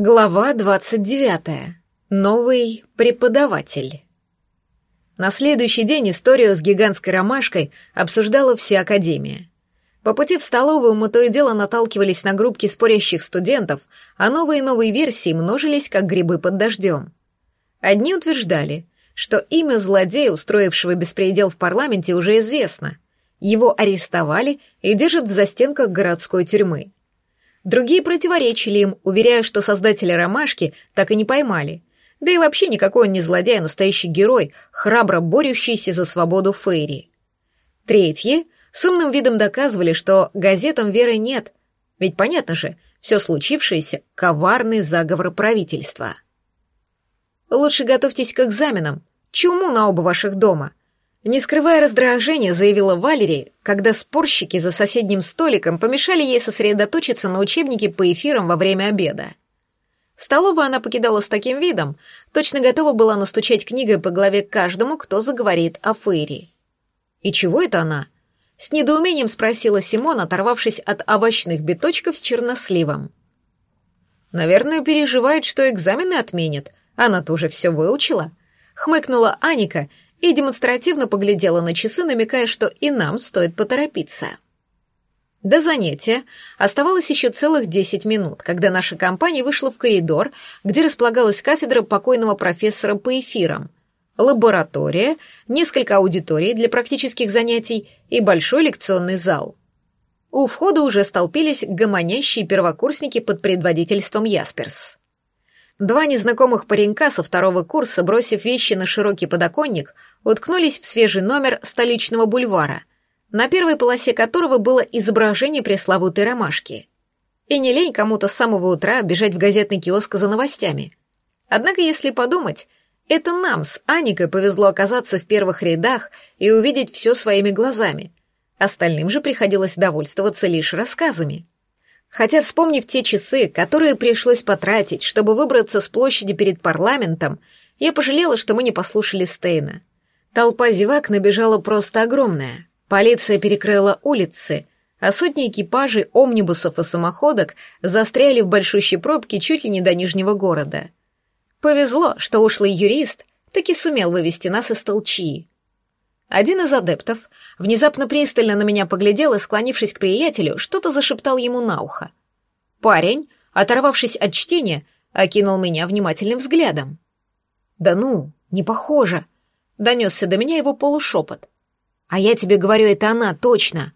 Глава 29. Новый преподаватель. На следующий день историю с гигантской ромашкой обсуждала вся Академия. По пути в столовую мы то и дело наталкивались на группки спорящих студентов, а новые и новые версии множились, как грибы под дождем. Одни утверждали, что имя злодея, устроившего беспредел в парламенте, уже известно. Его арестовали и держат в застенках городской тюрьмы. Другие противоречили им, уверяя, что создателя ромашки так и не поймали. Да и вообще никакой он не злодей, а настоящий герой, храбро борющийся за свободу Фейри. Третьи с умным видом доказывали, что газетам веры нет, ведь понятно же, все случившееся — коварный заговор правительства. Лучше готовьтесь к экзаменам, чуму на оба ваших дома, не скрывая раздражения, заявила Валерий, когда спорщики за соседним столиком помешали ей сосредоточиться на учебнике по эфирам во время обеда. Столовую она покидала с таким видом, точно готова была настучать книгой по голове каждому, кто заговорит о Фейри. «И чего это она?» С недоумением спросила Симон, оторвавшись от овощных биточков с черносливом. «Наверное, переживает, что экзамены отменят. Она тоже все выучила», — хмыкнула Аника и демонстративно поглядела на часы, намекая, что и нам стоит поторопиться. До занятия оставалось еще целых десять минут, когда наша компания вышла в коридор, где располагалась кафедра покойного профессора по эфирам, лаборатория, несколько аудиторий для практических занятий и большой лекционный зал. У входа уже столпились гомонящие первокурсники под предводительством Ясперс. Два незнакомых паренька со второго курса, бросив вещи на широкий подоконник, уткнулись в свежий номер столичного бульвара, на первой полосе которого было изображение пресловутой ромашки. И не лень кому-то с самого утра бежать в газетный киоск за новостями. Однако, если подумать, это нам с Аникой повезло оказаться в первых рядах и увидеть все своими глазами. Остальным же приходилось довольствоваться лишь рассказами. Хотя, вспомнив те часы, которые пришлось потратить, чтобы выбраться с площади перед парламентом, я пожалела, что мы не послушали Стейна. Толпа зевак набежала просто огромная. Полиция перекрыла улицы, а сотни экипажей, омнибусов и самоходок застряли в большущей пробке чуть ли не до Нижнего города. Повезло, что ушлый юрист таки сумел вывести нас из толчии. Один из адептов внезапно пристально на меня поглядел и, склонившись к приятелю, что-то зашептал ему на ухо. Парень, оторвавшись от чтения, окинул меня внимательным взглядом. «Да ну, не похоже!» — донесся до меня его полушепот. «А я тебе говорю, это она, точно!»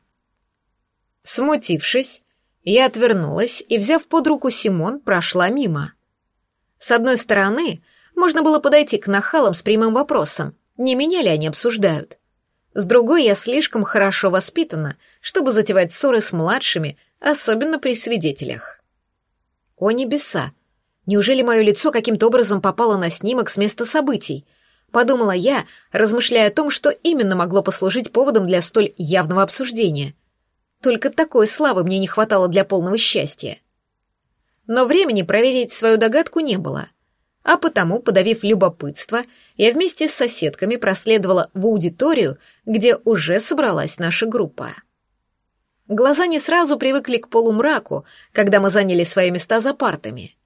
Смутившись, я отвернулась и, взяв под руку Симон, прошла мимо. С одной стороны, можно было подойти к нахалам с прямым вопросом, не меня ли они обсуждают. С другой, я слишком хорошо воспитана, чтобы затевать ссоры с младшими, особенно при свидетелях. О небеса! Неужели мое лицо каким-то образом попало на снимок с места событий? Подумала я, размышляя о том, что именно могло послужить поводом для столь явного обсуждения. Только такой славы мне не хватало для полного счастья. Но времени проверить свою догадку не было — а потому, подавив любопытство, я вместе с соседками проследовала в аудиторию, где уже собралась наша группа. Глаза не сразу привыкли к полумраку, когда мы заняли свои места за партами.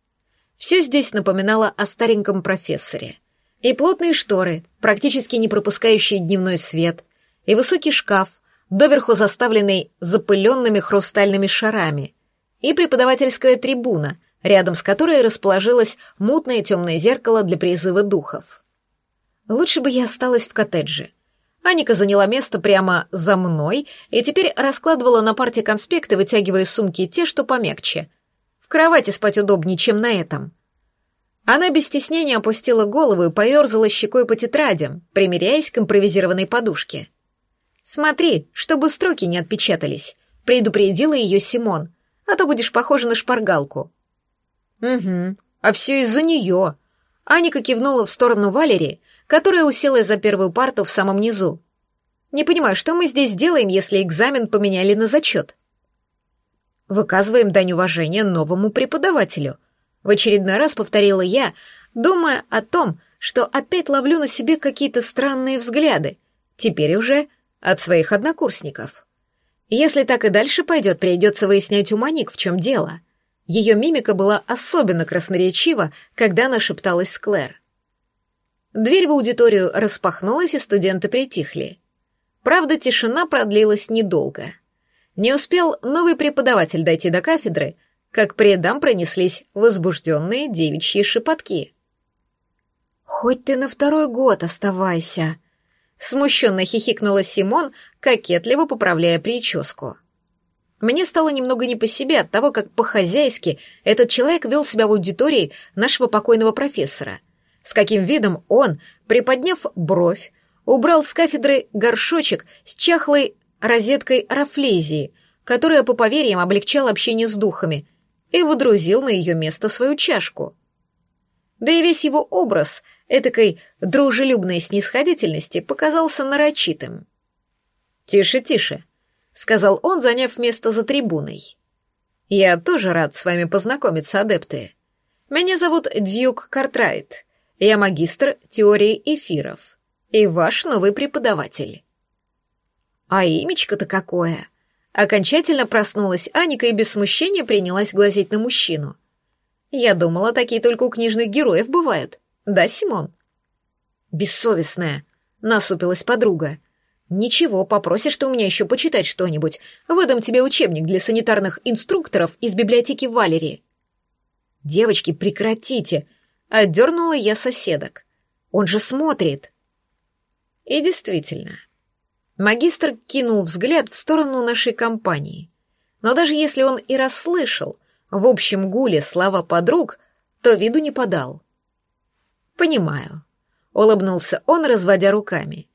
Все здесь напоминало о стареньком профессоре. И плотные шторы, практически не пропускающие дневной свет, и высокий шкаф, доверху заставленный запыленными хрустальными шарами, и преподавательская трибуна — рядом с которой расположилось мутное темное зеркало для призыва духов. Лучше бы я осталась в коттедже. Аника заняла место прямо за мной и теперь раскладывала на парте конспекты, вытягивая сумки те, что помягче. В кровати спать удобнее, чем на этом. Она без стеснения опустила голову и поерзала щекой по тетрадям, примеряясь к импровизированной подушке. «Смотри, чтобы строки не отпечатались», — предупредила ее Симон, «а то будешь похожа на шпаргалку». «Угу, а все из-за нее». Аника кивнула в сторону Валерии, которая уселась за первую парту в самом низу. «Не понимаю, что мы здесь делаем, если экзамен поменяли на зачет?» «Выказываем дань уважения новому преподавателю», — в очередной раз повторила я, думая о том, что опять ловлю на себе какие-то странные взгляды, теперь уже от своих однокурсников. Если так и дальше пойдет, придется выяснять у Маник, в чем дело. Ее мимика была особенно красноречива, когда она шепталась с Клэр. Дверь в аудиторию распахнулась, и студенты притихли. Правда, тишина продлилась недолго. Не успел новый преподаватель дойти до кафедры, как предам пронеслись возбужденные девичьи шепотки. «Хоть ты на второй год оставайся», — смущенно хихикнула Симон, кокетливо поправляя прическу. Мне стало немного не по себе от того, как по-хозяйски этот человек вел себя в аудитории нашего покойного профессора. С каким видом он, приподняв бровь, убрал с кафедры горшочек с чахлой розеткой рафлезии, которая, по поверьям, облегчала общение с духами, и водрузил на ее место свою чашку. Да и весь его образ этакой дружелюбной снисходительности показался нарочитым. «Тише, тише», — сказал он, заняв место за трибуной. «Я тоже рад с вами познакомиться, адепты. Меня зовут Дьюк Картрайт. Я магистр теории эфиров и ваш новый преподаватель». «А имечко-то какое!» Окончательно проснулась Аника и без смущения принялась глазеть на мужчину. Я думала, такие только у книжных героев бывают. Да, Симон? Бессовестная, насупилась подруга. Ничего, попросишь ты у меня еще почитать что-нибудь. Выдам тебе учебник для санитарных инструкторов из библиотеки Валерии. Девочки, прекратите, отдернула я соседок. Он же смотрит. И действительно, Магистр кинул взгляд в сторону нашей компании. Но даже если он и расслышал в общем гуле слова подруг, то виду не подал. «Понимаю», — улыбнулся он, разводя руками.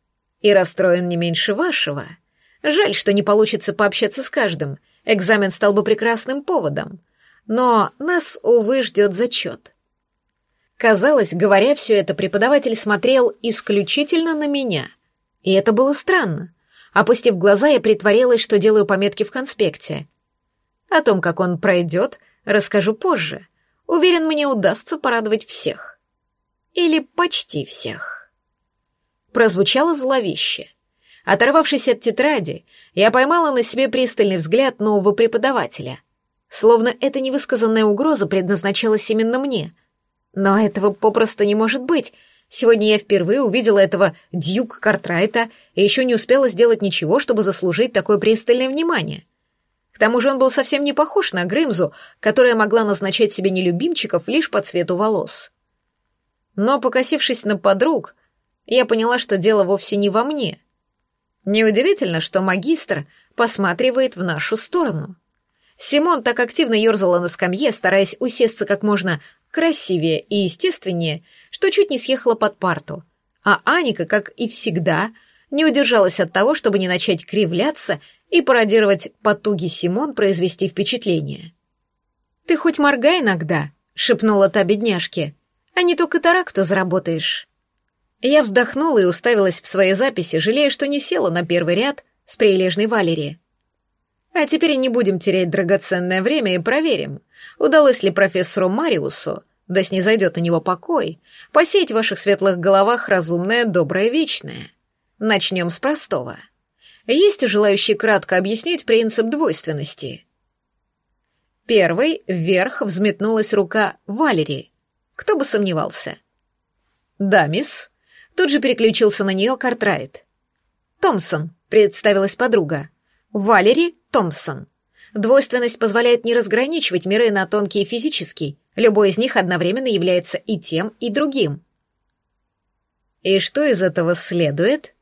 «И расстроен не меньше вашего. Жаль, что не получится пообщаться с каждым. Экзамен стал бы прекрасным поводом. Но нас, увы, ждет зачет». Казалось, говоря все это, преподаватель смотрел исключительно на меня — и это было странно. Опустив глаза, я притворилась, что делаю пометки в конспекте. О том, как он пройдет, расскажу позже. Уверен, мне удастся порадовать всех. Или почти всех. Прозвучало зловеще. Оторвавшись от тетради, я поймала на себе пристальный взгляд нового преподавателя. Словно эта невысказанная угроза предназначалась именно мне. Но этого попросту не может быть — Сегодня я впервые увидела этого Дьюк Картрайта и еще не успела сделать ничего, чтобы заслужить такое пристальное внимание. К тому же он был совсем не похож на Грымзу, которая могла назначать себе нелюбимчиков лишь по цвету волос. Но, покосившись на подруг, я поняла, что дело вовсе не во мне. Неудивительно, что магистр посматривает в нашу сторону. Симон так активно ерзала на скамье, стараясь усесться как можно красивее и естественнее, что чуть не съехала под парту. А Аника, как и всегда, не удержалась от того, чтобы не начать кривляться и пародировать потуги Симон произвести впечатление. «Ты хоть моргай иногда», — шепнула та бедняжке, «а не то катаракту заработаешь». Я вздохнула и уставилась в свои записи, жалея, что не села на первый ряд с прилежной Валери. А теперь не будем терять драгоценное время и проверим, удалось ли профессору Мариусу, да снизойдет на него покой, посеять в ваших светлых головах разумное, доброе, вечное. Начнем с простого. Есть желающие кратко объяснить принцип двойственности? Первый вверх взметнулась рука Валерии. Кто бы сомневался. «Да, мисс». Тут же переключился на нее Картрайт. «Томпсон», — представилась подруга. «Валери Томпсон. Двойственность позволяет не разграничивать миры на тонкий и физический. Любой из них одновременно является и тем, и другим. И что из этого следует?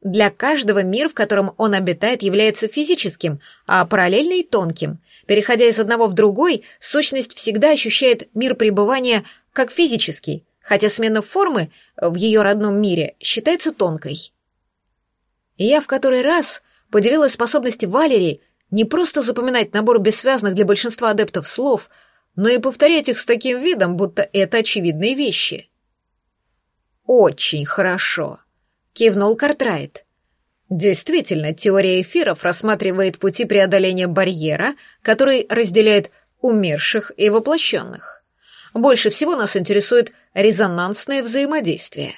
Для каждого мир, в котором он обитает, является физическим, а параллельный — тонким. Переходя из одного в другой, сущность всегда ощущает мир пребывания как физический, хотя смена формы в ее родном мире считается тонкой. И я в который раз подивилась способности Валерии не просто запоминать набор бессвязных для большинства адептов слов, но и повторять их с таким видом, будто это очевидные вещи. «Очень хорошо», — кивнул Картрайт. Действительно, теория эфиров рассматривает пути преодоления барьера, который разделяет умерших и воплощенных. Больше всего нас интересует резонансное взаимодействие.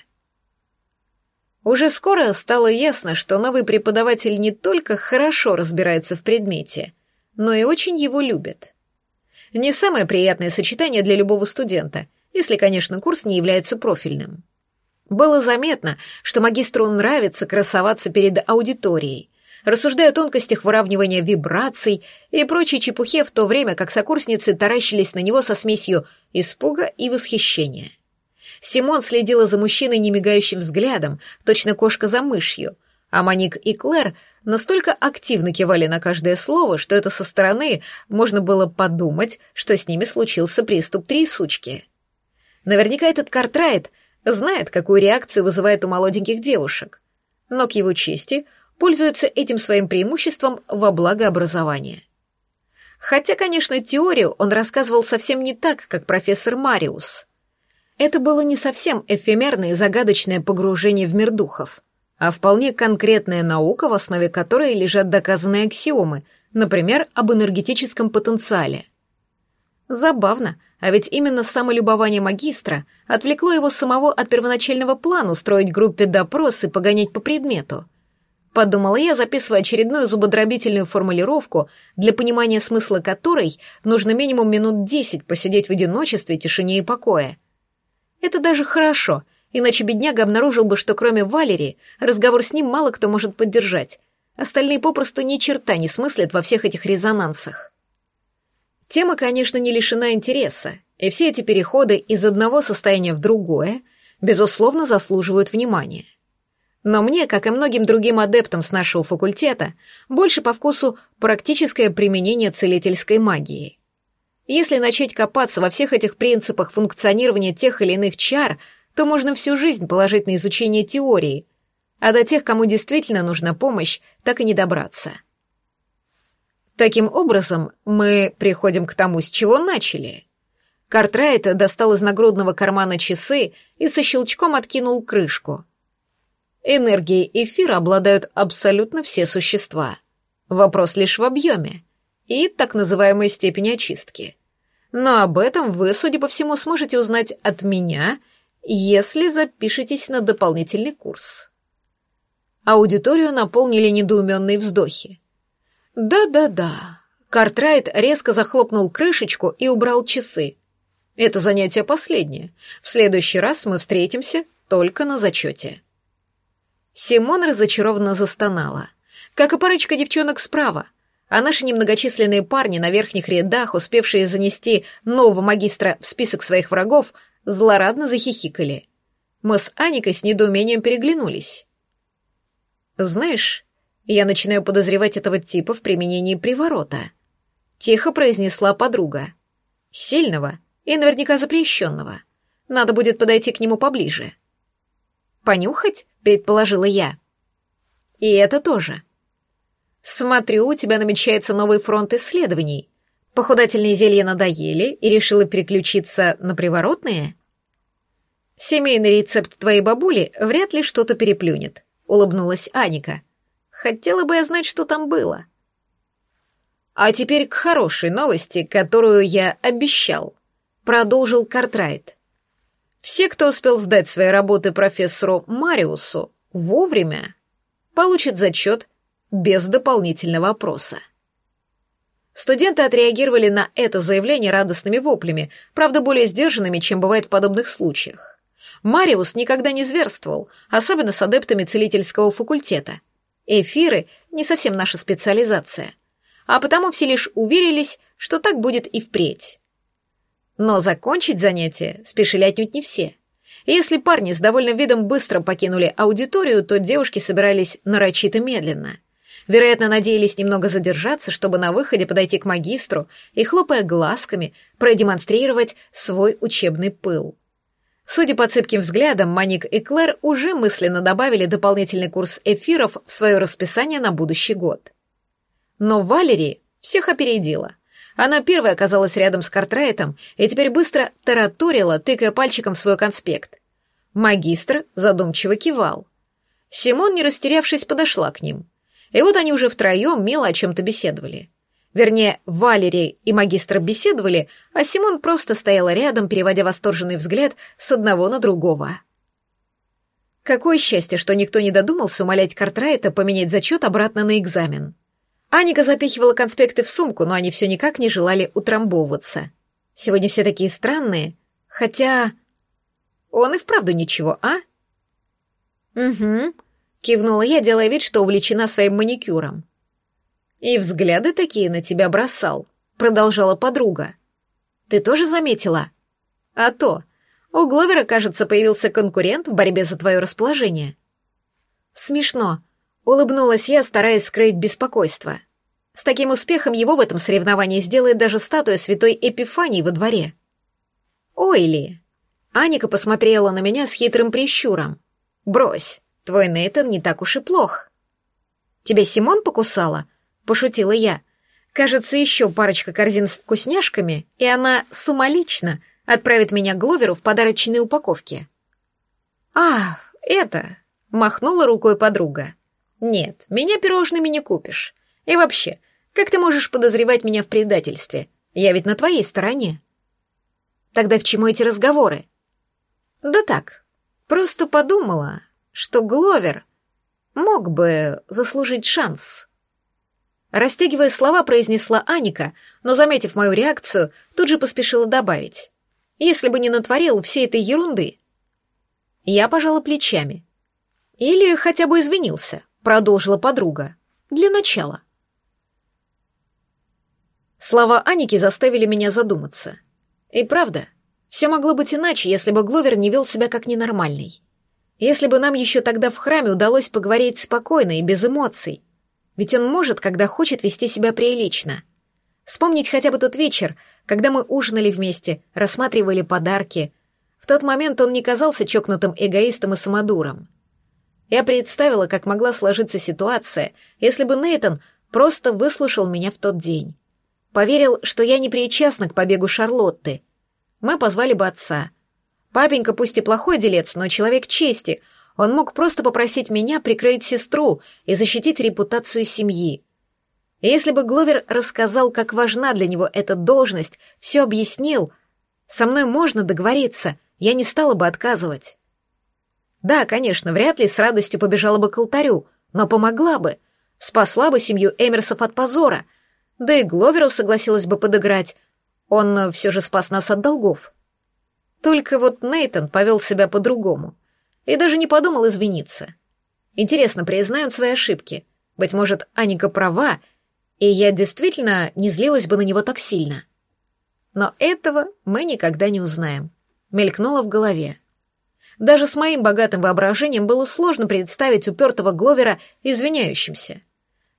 Уже скоро стало ясно, что новый преподаватель не только хорошо разбирается в предмете, но и очень его любит. Не самое приятное сочетание для любого студента, если, конечно, курс не является профильным. Было заметно, что магистру нравится красоваться перед аудиторией, рассуждая о тонкостях выравнивания вибраций и прочей чепухе в то время, как сокурсницы таращились на него со смесью испуга и восхищения. Симон следила за мужчиной немигающим взглядом, точно кошка за мышью, а Маник и Клэр настолько активно кивали на каждое слово, что это со стороны можно было подумать, что с ними случился приступ трясучки. Наверняка этот Картрайт знает, какую реакцию вызывает у молоденьких девушек. Но, к его чести, пользуется этим своим преимуществом во благо образования. Хотя, конечно, теорию он рассказывал совсем не так, как профессор Мариус. Это было не совсем эфемерное и загадочное погружение в мир духов, а вполне конкретная наука, в основе которой лежат доказанные аксиомы, например, об энергетическом потенциале. Забавно, а ведь именно самолюбование магистра отвлекло его самого от первоначального плана устроить группе допрос и погонять по предмету — подумала я, записывая очередную зубодробительную формулировку, для понимания смысла которой нужно минимум минут десять посидеть в одиночестве, тишине и покое. Это даже хорошо, иначе бедняга обнаружил бы, что кроме Валерии разговор с ним мало кто может поддержать. Остальные попросту ни черта не смыслят во всех этих резонансах. Тема, конечно, не лишена интереса, и все эти переходы из одного состояния в другое, безусловно, заслуживают внимания. Но мне, как и многим другим адептам с нашего факультета, больше по вкусу практическое применение целительской магии. Если начать копаться во всех этих принципах функционирования тех или иных чар, то можно всю жизнь положить на изучение теории, а до тех, кому действительно нужна помощь, так и не добраться. Таким образом, мы приходим к тому, с чего начали. Картрайт достал из нагрудного кармана часы и со щелчком откинул крышку — Энергией эфира обладают абсолютно все существа. Вопрос лишь в объеме и так называемой степени очистки. Но об этом вы, судя по всему, сможете узнать от меня, если запишетесь на дополнительный курс. Аудиторию наполнили недоуменные вздохи. «Да-да-да». Картрайт резко захлопнул крышечку и убрал часы. «Это занятие последнее. В следующий раз мы встретимся только на зачете». Симон разочарованно застонала. Как и парочка девчонок справа. А наши немногочисленные парни на верхних рядах, успевшие занести нового магистра в список своих врагов, злорадно захихикали. Мы с Аникой с недоумением переглянулись. «Знаешь, я начинаю подозревать этого типа в применении приворота», — тихо произнесла подруга. «Сильного и наверняка запрещенного. Надо будет подойти к нему поближе». «Понюхать?» предположила я. И это тоже. Смотрю, у тебя намечается новый фронт исследований. Похудательные зелья надоели и решила переключиться на приворотные? Семейный рецепт твоей бабули вряд ли что-то переплюнет, улыбнулась Аника. Хотела бы я знать, что там было. А теперь к хорошей новости, которую я обещал, продолжил Картрайт. Все, кто успел сдать свои работы профессору Мариусу вовремя, получат зачет без дополнительного опроса. Студенты отреагировали на это заявление радостными воплями, правда, более сдержанными, чем бывает в подобных случаях. Мариус никогда не зверствовал, особенно с адептами целительского факультета. Эфиры — не совсем наша специализация. А потому все лишь уверились, что так будет и впредь. Но закончить занятие спешили отнюдь не все. Если парни с довольным видом быстро покинули аудиторию, то девушки собирались нарочито медленно. Вероятно, надеялись немного задержаться, чтобы на выходе подойти к магистру и, хлопая глазками, продемонстрировать свой учебный пыл. Судя по цепким взглядам, Маник и Клэр уже мысленно добавили дополнительный курс эфиров в свое расписание на будущий год. Но Валерии всех опередила — она первая оказалась рядом с Картрайтом и теперь быстро тараторила, тыкая пальчиком в свой конспект. Магистр задумчиво кивал. Симон, не растерявшись, подошла к ним. И вот они уже втроем мило о чем-то беседовали. Вернее, Валерий и магистр беседовали, а Симон просто стояла рядом, переводя восторженный взгляд с одного на другого. Какое счастье, что никто не додумался умолять Картрайта поменять зачет обратно на экзамен. Аника запихивала конспекты в сумку, но они все никак не желали утрамбовываться. Сегодня все такие странные, хотя... Он и вправду ничего, а? Угу, кивнула я, делая вид, что увлечена своим маникюром. И взгляды такие на тебя бросал, продолжала подруга. Ты тоже заметила? А то. У Гловера, кажется, появился конкурент в борьбе за твое расположение. Смешно. Улыбнулась я, стараясь скрыть беспокойство. С таким успехом его в этом соревновании сделает даже статуя святой Эпифании во дворе. Ой ли. Аника посмотрела на меня с хитрым прищуром. Брось, твой Нейтан не так уж и плох. Тебя Симон покусала? Пошутила я. Кажется, еще парочка корзин с вкусняшками, и она самолично отправит меня Гловеру в подарочные упаковки. «А, это...» — махнула рукой подруга. «Нет, меня пирожными не купишь. И вообще, как ты можешь подозревать меня в предательстве? Я ведь на твоей стороне». «Тогда к чему эти разговоры?» «Да так, просто подумала, что Гловер мог бы заслужить шанс». Растягивая слова, произнесла Аника, но, заметив мою реакцию, тут же поспешила добавить. «Если бы не натворил всей этой ерунды». Я пожала плечами. «Или хотя бы извинился», — продолжила подруга. «Для начала». Слова Аники заставили меня задуматься. И правда, все могло быть иначе, если бы Гловер не вел себя как ненормальный. Если бы нам еще тогда в храме удалось поговорить спокойно и без эмоций, ведь он может, когда хочет, вести себя прилично. Вспомнить хотя бы тот вечер, когда мы ужинали вместе, рассматривали подарки. В тот момент он не казался чокнутым эгоистом и самодуром. Я представила, как могла сложиться ситуация, если бы Нейтон просто выслушал меня в тот день. Поверил, что я не причастна к побегу Шарлотты. Мы позвали бы отца. Папенька пусть и плохой делец, но человек чести — он мог просто попросить меня прикрыть сестру и защитить репутацию семьи. И если бы Гловер рассказал, как важна для него эта должность, все объяснил, со мной можно договориться, я не стала бы отказывать. Да, конечно, вряд ли с радостью побежала бы к алтарю, но помогла бы, спасла бы семью Эмерсов от позора, да и Гловеру согласилась бы подыграть, он все же спас нас от долгов. Только вот Нейтон повел себя по-другому — и даже не подумал извиниться. Интересно, признают свои ошибки. Быть может, Аника права, и я действительно не злилась бы на него так сильно. Но этого мы никогда не узнаем. Мелькнуло в голове. Даже с моим богатым воображением было сложно представить упертого Гловера извиняющимся.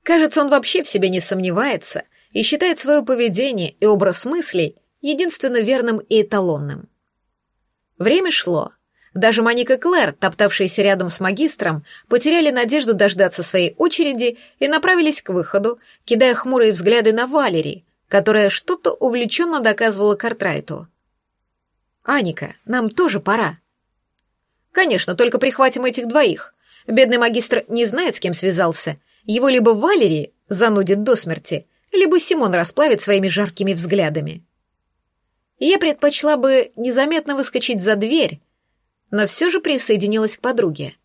Кажется, он вообще в себе не сомневается и считает свое поведение и образ мыслей единственно верным и эталонным. Время шло, даже Моника и Клэр, топтавшиеся рядом с магистром, потеряли надежду дождаться своей очереди и направились к выходу, кидая хмурые взгляды на Валери, которая что-то увлеченно доказывала Картрайту. «Аника, нам тоже пора». «Конечно, только прихватим этих двоих. Бедный магистр не знает, с кем связался. Его либо Валери занудит до смерти, либо Симон расплавит своими жаркими взглядами». Я предпочла бы незаметно выскочить за дверь, но все же присоединилась к подруге.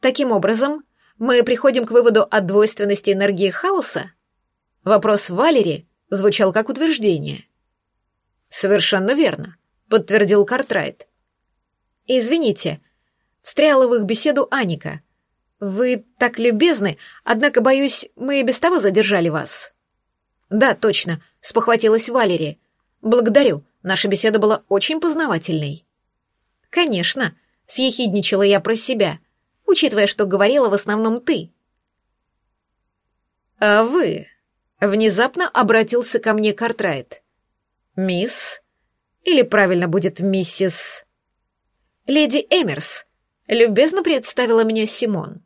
Таким образом, мы приходим к выводу о двойственности энергии хаоса? Вопрос Валери звучал как утверждение. «Совершенно верно», — подтвердил Картрайт. «Извините», — встряла в их беседу Аника. «Вы так любезны, однако, боюсь, мы и без того задержали вас». «Да, точно», — спохватилась Валери. «Благодарю, наша беседа была очень познавательной». «Конечно», — съехидничала я про себя, учитывая, что говорила в основном ты. «А вы?» — внезапно обратился ко мне Картрайт. «Мисс? Или правильно будет миссис?» «Леди Эмерс», — любезно представила меня Симон.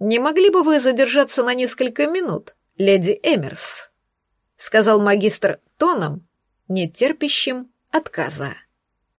«Не могли бы вы задержаться на несколько минут, леди Эмерс?» — сказал магистр тоном, нетерпящим отказа.